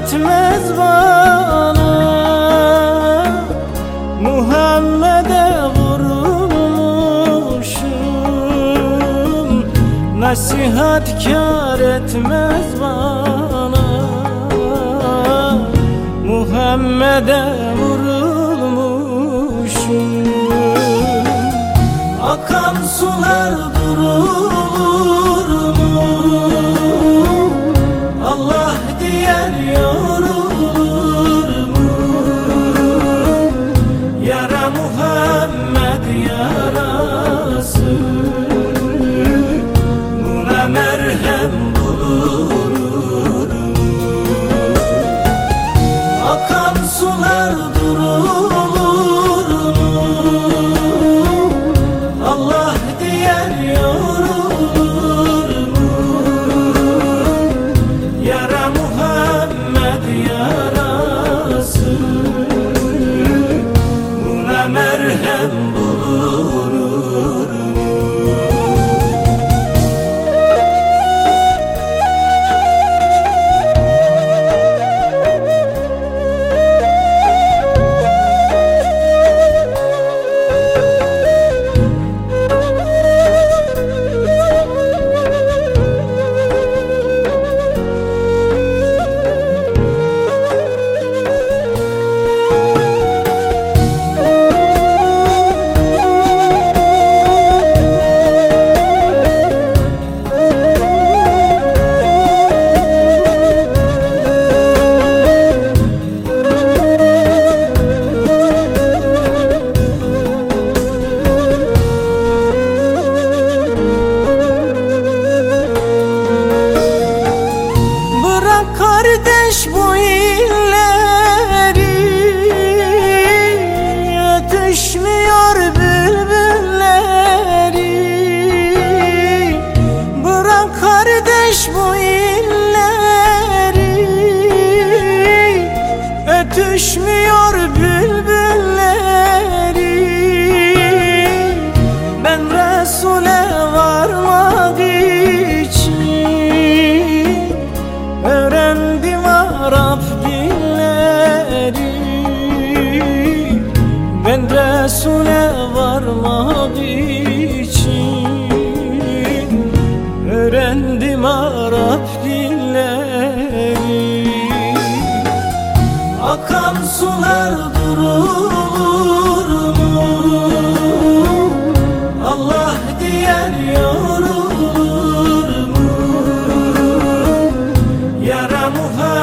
etmez bana. Muhammed'e vurulmuşum. Nasihat kar etmez bana. Muhammed'e vurulmuşum. Akan sular Allah diyen kardeş bu illeri Ötüşmüyor bülbülleri. Ben Resul'e varmak için Öğrendim Arap dilleri. Ben Resul'e varmak için Güzelim Arap dilleri Akan sular durur mu? Allah diyen yorulur mu? Yara muhar